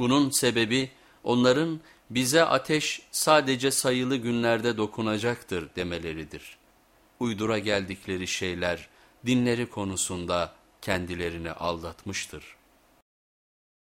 Bunun sebebi onların bize ateş sadece sayılı günlerde dokunacaktır demeleridir. Uydura geldikleri şeyler dinleri konusunda kendilerini aldatmıştır.